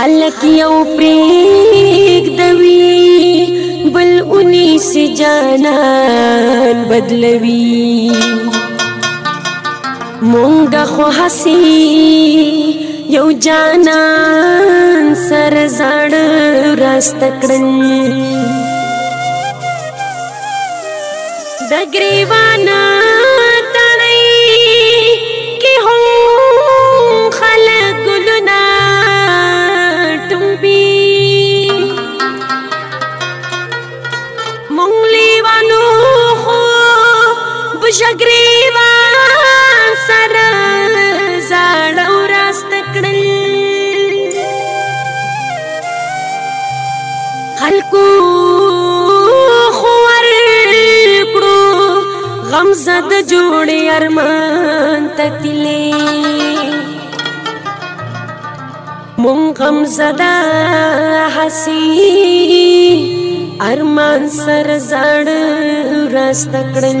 خلق یو پریک دوی بل اونی سی جانان بدلوی مونږ خو حسی یو جانان سر زړ راست کړن د گریوانا خلکو خور کړو غم زد جوړ ارمان تتلې مون غم زدا حسی ارمان سر زړ راست کړن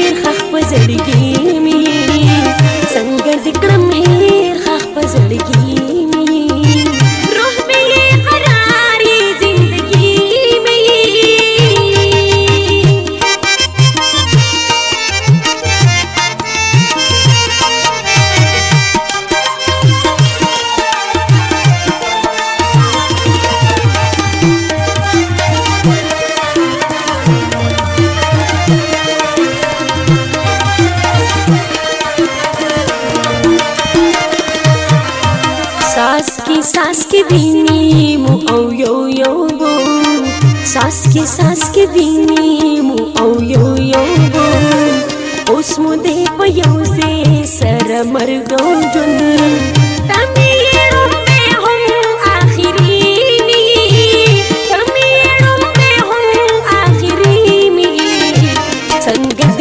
ساس کې ساس کې ویني مو او یو یو بو ساس کې ساس کې ویني مو او یو یو بو اوس مو دې په یو ځای سره مرګو جون څنګه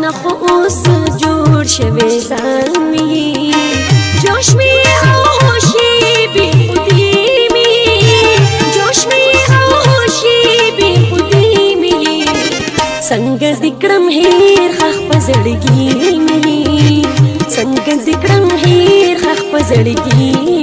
نه خو اوس جوړ شوی ځان می جوش می اوشي بی خودی می جوش می اوشي بی خودی می څنګه ذکرم هیر خخ پزړګی می څنګه ذکرم هیر خخ پزړګی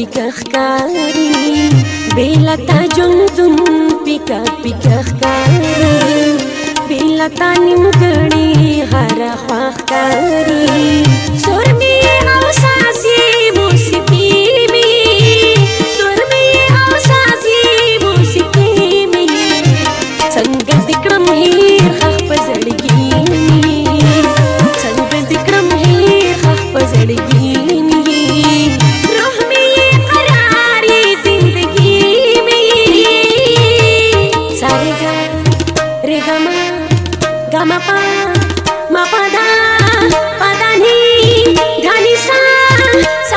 پیکا ښکاری بیلتا جون جون پیکا پیکا ښکاری بیلتا نیمګړی هر خوا ښکاری سور می اوسه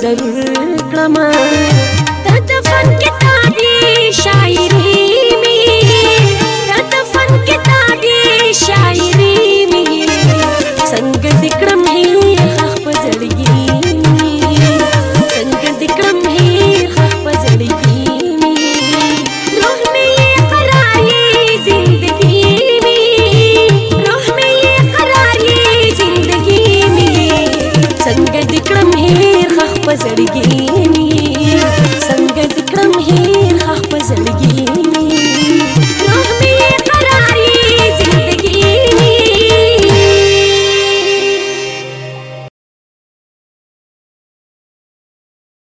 जर कलामय तेरा फन की दाद शायरी शायरी